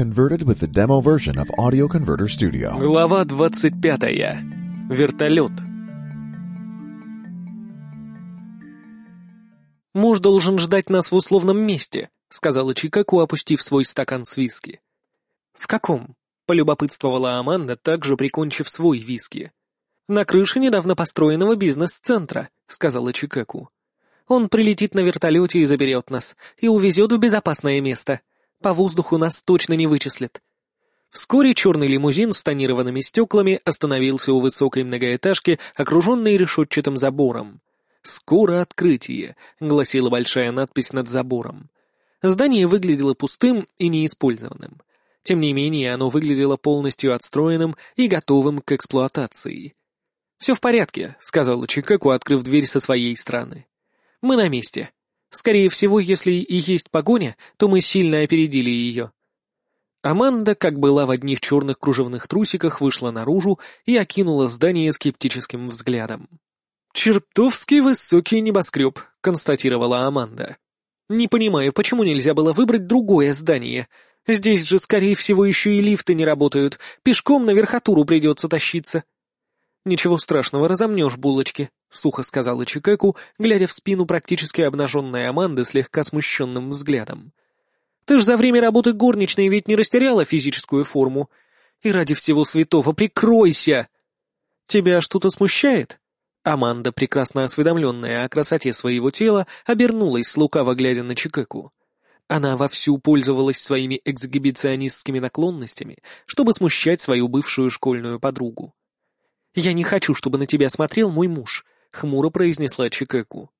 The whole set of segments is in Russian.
converted with the demo version of Audio Converter Studio. Глава 25. Вертолет. «Муж должен ждать нас в условном месте», — сказала Чикаку, опустив свой стакан с виски. «В каком?» — полюбопытствовала Аманда, также прикончив свой виски. «На крыше недавно построенного бизнес-центра», — сказала Чикаку. «Он прилетит на вертолете и заберет нас, и увезет в безопасное место. По воздуху нас точно не вычислят». Вскоре черный лимузин с тонированными стеклами остановился у высокой многоэтажки, окруженной решетчатым забором. «Скоро открытие», — гласила большая надпись над забором. Здание выглядело пустым и неиспользованным. Тем не менее, оно выглядело полностью отстроенным и готовым к эксплуатации. «Все в порядке», — сказала Чикаку, открыв дверь со своей стороны. «Мы на месте. Скорее всего, если и есть погоня, то мы сильно опередили ее». Аманда, как была в одних черных кружевных трусиках, вышла наружу и окинула здание скептическим взглядом. «Чертовски высокий небоскреб», — констатировала Аманда. «Не понимаю, почему нельзя было выбрать другое здание? Здесь же, скорее всего, еще и лифты не работают. Пешком на верхотуру придется тащиться». «Ничего страшного, разомнешь булочки», — сухо сказала Чикеку, глядя в спину практически обнаженной Аманды слегка смущенным взглядом. «Ты ж за время работы горничной ведь не растеряла физическую форму. И ради всего святого прикройся!» «Тебя что-то смущает?» Аманда, прекрасно осведомленная о красоте своего тела, обернулась, лукаво глядя на Чикеку. Она вовсю пользовалась своими эксгибиционистскими наклонностями, чтобы смущать свою бывшую школьную подругу. «Я не хочу, чтобы на тебя смотрел мой муж», — хмуро произнесла Чикеку.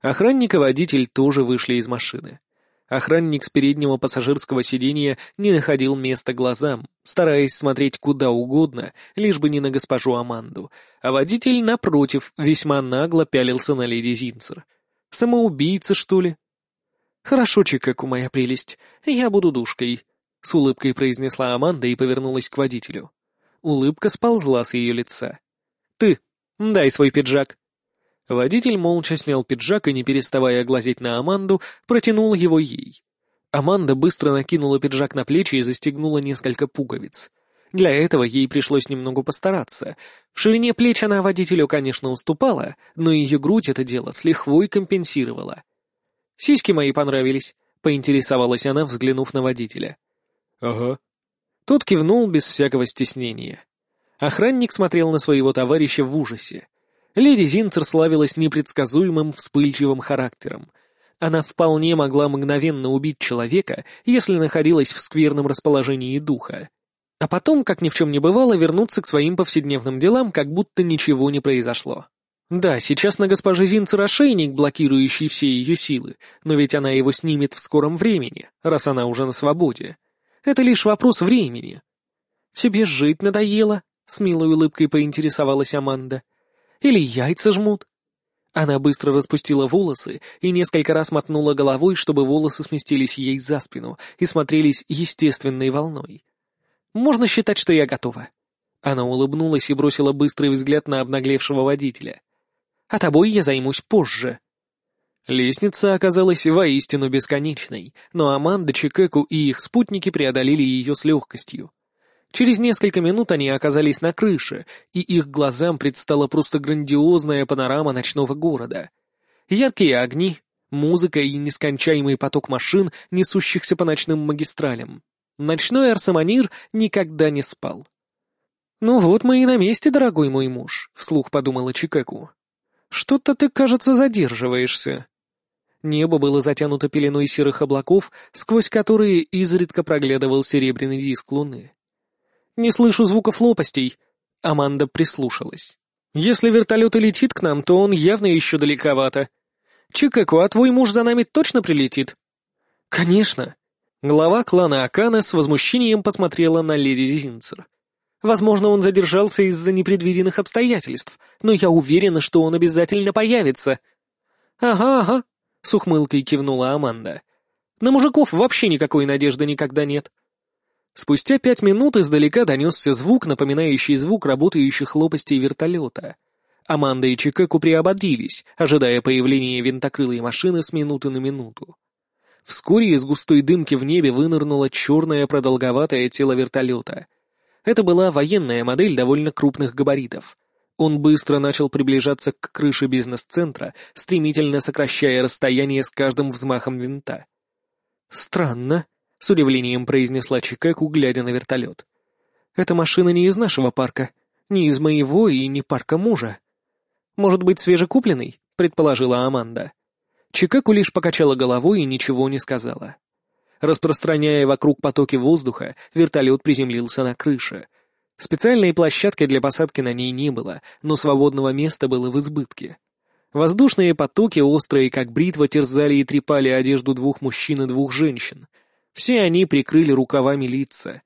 Охранник и водитель тоже вышли из машины. Охранник с переднего пассажирского сиденья не находил места глазам, стараясь смотреть куда угодно, лишь бы не на госпожу Аманду, а водитель, напротив, весьма нагло пялился на леди Зинцер. Самоубийца, что ли? «Хорошо, Чикаку, моя прелесть, я буду душкой», — с улыбкой произнесла Аманда и повернулась к водителю. Улыбка сползла с ее лица. «Ты, дай свой пиджак», Водитель молча снял пиджак и, не переставая глазеть на Аманду, протянул его ей. Аманда быстро накинула пиджак на плечи и застегнула несколько пуговиц. Для этого ей пришлось немного постараться. В ширине плеч она водителю, конечно, уступала, но ее грудь это дело с лихвой компенсировала. «Сиськи мои понравились», — поинтересовалась она, взглянув на водителя. «Ага». Тот кивнул без всякого стеснения. Охранник смотрел на своего товарища в ужасе. Леди Зинцер славилась непредсказуемым вспыльчивым характером. Она вполне могла мгновенно убить человека, если находилась в скверном расположении духа. А потом, как ни в чем не бывало, вернуться к своим повседневным делам, как будто ничего не произошло. Да, сейчас на госпоже Зинцер ошейник, блокирующий все ее силы, но ведь она его снимет в скором времени, раз она уже на свободе. Это лишь вопрос времени. «Тебе жить надоело?» — с милой улыбкой поинтересовалась Аманда. Или яйца жмут?» Она быстро распустила волосы и несколько раз мотнула головой, чтобы волосы сместились ей за спину и смотрелись естественной волной. «Можно считать, что я готова». Она улыбнулась и бросила быстрый взгляд на обнаглевшего водителя. «А тобой я займусь позже». Лестница оказалась воистину бесконечной, но Аманда, Чикеку и их спутники преодолели ее с легкостью. Через несколько минут они оказались на крыше, и их глазам предстала просто грандиозная панорама ночного города. Яркие огни, музыка и нескончаемый поток машин, несущихся по ночным магистралям. Ночной Арсаманир никогда не спал. «Ну вот мы и на месте, дорогой мой муж», — вслух подумала Чикаку. «Что-то ты, кажется, задерживаешься». Небо было затянуто пеленой серых облаков, сквозь которые изредка проглядывал серебряный диск луны. Не слышу звуков лопастей». Аманда прислушалась. «Если вертолет и летит к нам, то он явно еще далековато. Чикаку, а твой муж за нами точно прилетит?» «Конечно». Глава клана Акана с возмущением посмотрела на леди Зинцер. «Возможно, он задержался из-за непредвиденных обстоятельств, но я уверена, что он обязательно появится». «Ага, ага», — с ухмылкой кивнула Аманда. «На мужиков вообще никакой надежды никогда нет. Спустя пять минут издалека донесся звук, напоминающий звук работающих лопастей вертолета. Аманда и Чикеку приободрились, ожидая появления винтокрылой машины с минуты на минуту. Вскоре из густой дымки в небе вынырнуло черное продолговатое тело вертолета. Это была военная модель довольно крупных габаритов. Он быстро начал приближаться к крыше бизнес-центра, стремительно сокращая расстояние с каждым взмахом винта. «Странно», — с удивлением произнесла Чикаку, глядя на вертолет. «Эта машина не из нашего парка, не из моего и не парка мужа. Может быть, свежекупленный?» — предположила Аманда. Чикаку лишь покачала головой и ничего не сказала. Распространяя вокруг потоки воздуха, вертолет приземлился на крыше. Специальной площадки для посадки на ней не было, но свободного места было в избытке. Воздушные потоки, острые как бритва, терзали и трепали одежду двух мужчин и двух женщин. Все они прикрыли рукавами лица.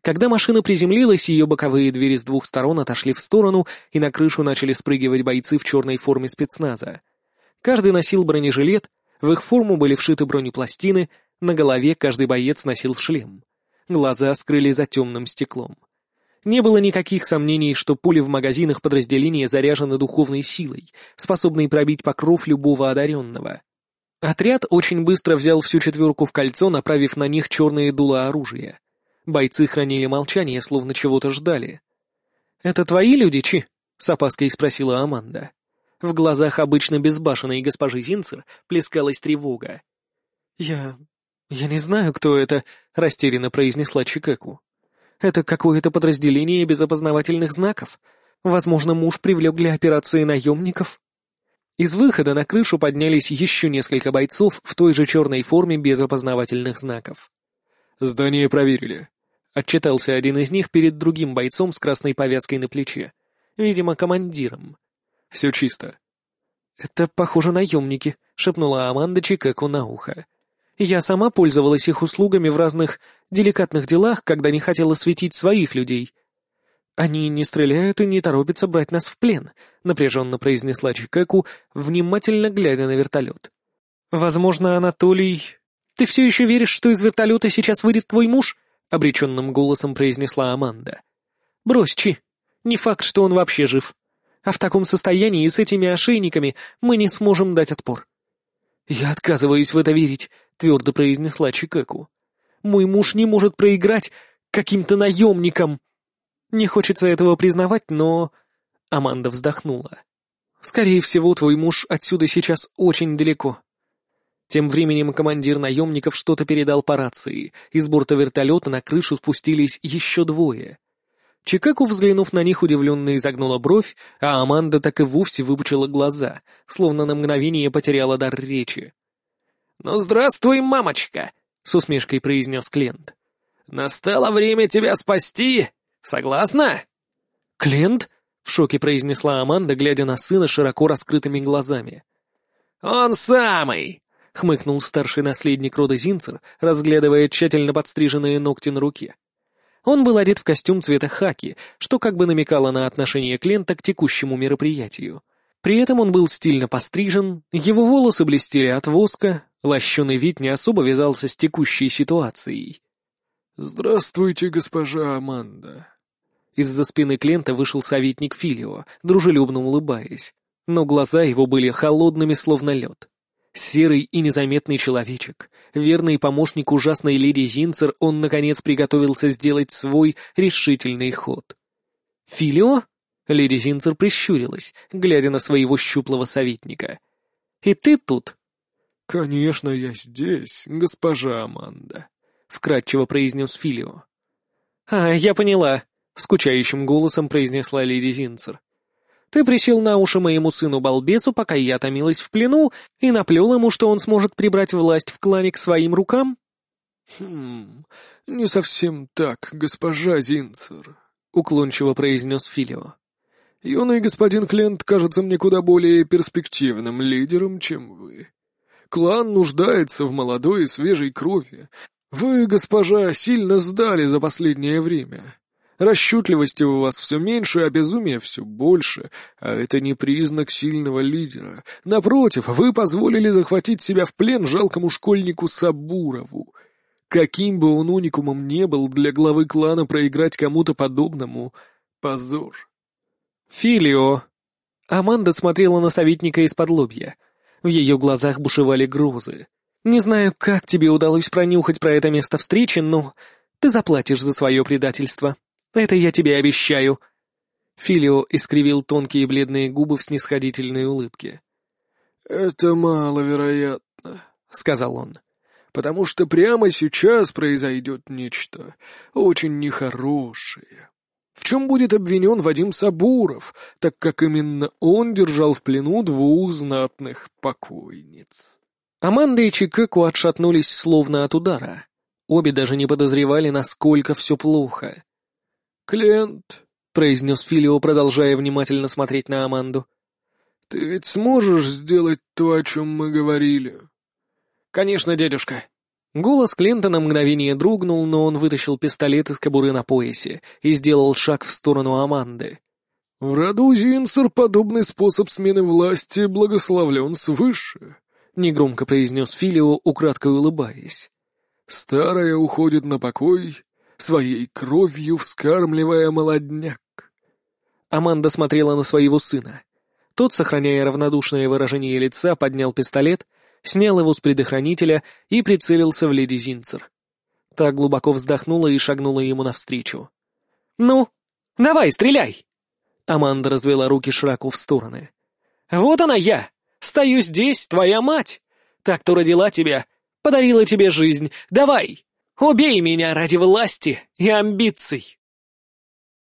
Когда машина приземлилась, ее боковые двери с двух сторон отошли в сторону, и на крышу начали спрыгивать бойцы в черной форме спецназа. Каждый носил бронежилет, в их форму были вшиты бронепластины, на голове каждый боец носил шлем. Глаза скрыли за темным стеклом. Не было никаких сомнений, что пули в магазинах подразделения заряжены духовной силой, способной пробить покров любого одаренного. Отряд очень быстро взял всю четверку в кольцо, направив на них черные дула оружия. Бойцы хранили молчание, словно чего-то ждали. «Это твои люди, Чи?» — с опаской спросила Аманда. В глазах обычно безбашенной госпожи Зинцер плескалась тревога. «Я... я не знаю, кто это», — растерянно произнесла Чикеку. «Это какое-то подразделение без опознавательных знаков. Возможно, муж привлек для операции наемников». Из выхода на крышу поднялись еще несколько бойцов в той же черной форме без опознавательных знаков. «Здание проверили», — отчитался один из них перед другим бойцом с красной повязкой на плече, видимо, командиром. Все чисто». «Это, похоже, наемники», — шепнула Аманда Чикеку на ухо. «Я сама пользовалась их услугами в разных деликатных делах, когда не хотела светить своих людей». «Они не стреляют и не торопятся брать нас в плен», — напряженно произнесла Чикеку, внимательно глядя на вертолет. «Возможно, Анатолий... Ты все еще веришь, что из вертолета сейчас выйдет твой муж?» — обреченным голосом произнесла Аманда. «Брось, Чи. Не факт, что он вообще жив а в таком состоянии и с этими ошейниками мы не сможем дать отпор». «Я отказываюсь в это верить», — твердо произнесла Чикеку. «Мой муж не может проиграть каким-то наемникам». «Не хочется этого признавать, но...» Аманда вздохнула. «Скорее всего, твой муж отсюда сейчас очень далеко». Тем временем командир наемников что-то передал по рации. Из борта вертолета на крышу спустились еще двое. Чикаку, взглянув на них, удивленно изогнула бровь, а Аманда так и вовсе выпучила глаза, словно на мгновение потеряла дар речи. «Ну, здравствуй, мамочка!» — с усмешкой произнес Клент. «Настало время тебя спасти! Согласна?» «Клент?» — в шоке произнесла Аманда, глядя на сына широко раскрытыми глазами. «Он самый!» — хмыкнул старший наследник рода Зинцер, разглядывая тщательно подстриженные ногти на руке. Он был одет в костюм цвета хаки, что как бы намекало на отношение клиента к текущему мероприятию. При этом он был стильно пострижен, его волосы блестели от воска, лощеный вид не особо вязался с текущей ситуацией. «Здравствуйте, госпожа Аманда». Из-за спины клиента вышел советник Филио, дружелюбно улыбаясь, но глаза его были холодными, словно лед. Серый и незаметный человечек, верный помощник ужасной леди Зинцер, он, наконец, приготовился сделать свой решительный ход. «Филио?» — леди Зинцер прищурилась, глядя на своего щуплого советника. «И ты тут?» «Конечно, я здесь, госпожа Аманда», — вкратчиво произнес Филио. «А, я поняла», — скучающим голосом произнесла леди Зинцер. Ты присел на уши моему сыну-балбесу, пока я томилась в плену, и наплел ему, что он сможет прибрать власть в клане к своим рукам?» «Хм, не совсем так, госпожа Зинцер», — уклончиво произнес Филио. «Юный господин Клент кажется мне куда более перспективным лидером, чем вы. Клан нуждается в молодой и свежей крови. Вы, госпожа, сильно сдали за последнее время. Расчетливости у вас все меньше, а безумия все больше, а это не признак сильного лидера. Напротив, вы позволили захватить себя в плен жалкому школьнику Сабурову. Каким бы он уникумом не был, для главы клана проиграть кому-то подобному — позор. «Филио!» Аманда смотрела на советника из-под лобья. В ее глазах бушевали грозы. Не знаю, как тебе удалось пронюхать про это место встречи, но ты заплатишь за свое предательство. Это я тебе обещаю». Филио искривил тонкие бледные губы в снисходительной улыбке. «Это маловероятно», — сказал он, — «потому что прямо сейчас произойдет нечто очень нехорошее. В чем будет обвинен Вадим Сабуров, так как именно он держал в плену двух знатных покойниц?» Аманда и Чикаку отшатнулись словно от удара. Обе даже не подозревали, насколько все плохо. «Клиент», — произнес Филио, продолжая внимательно смотреть на Аманду, — «Ты ведь сможешь сделать то, о чем мы говорили?» «Конечно, дедушка». Голос Клинта на мгновение дрогнул, но он вытащил пистолет из кобуры на поясе и сделал шаг в сторону Аманды. «В роду Зинцер подобный способ смены власти благословлен свыше», — негромко произнес Филио, украдкой улыбаясь. «Старая уходит на покой, своей кровью вскармливая молодняк». Аманда смотрела на своего сына. Тот, сохраняя равнодушное выражение лица, поднял пистолет, снял его с предохранителя и прицелился в леди Зинцер. Та глубоко вздохнула и шагнула ему навстречу. «Ну, давай, стреляй!» Аманда развела руки широко в стороны. «Вот она я! Стою здесь, твоя мать! Так, кто родила тебя, подарила тебе жизнь. Давай, убей меня ради власти и амбиций!»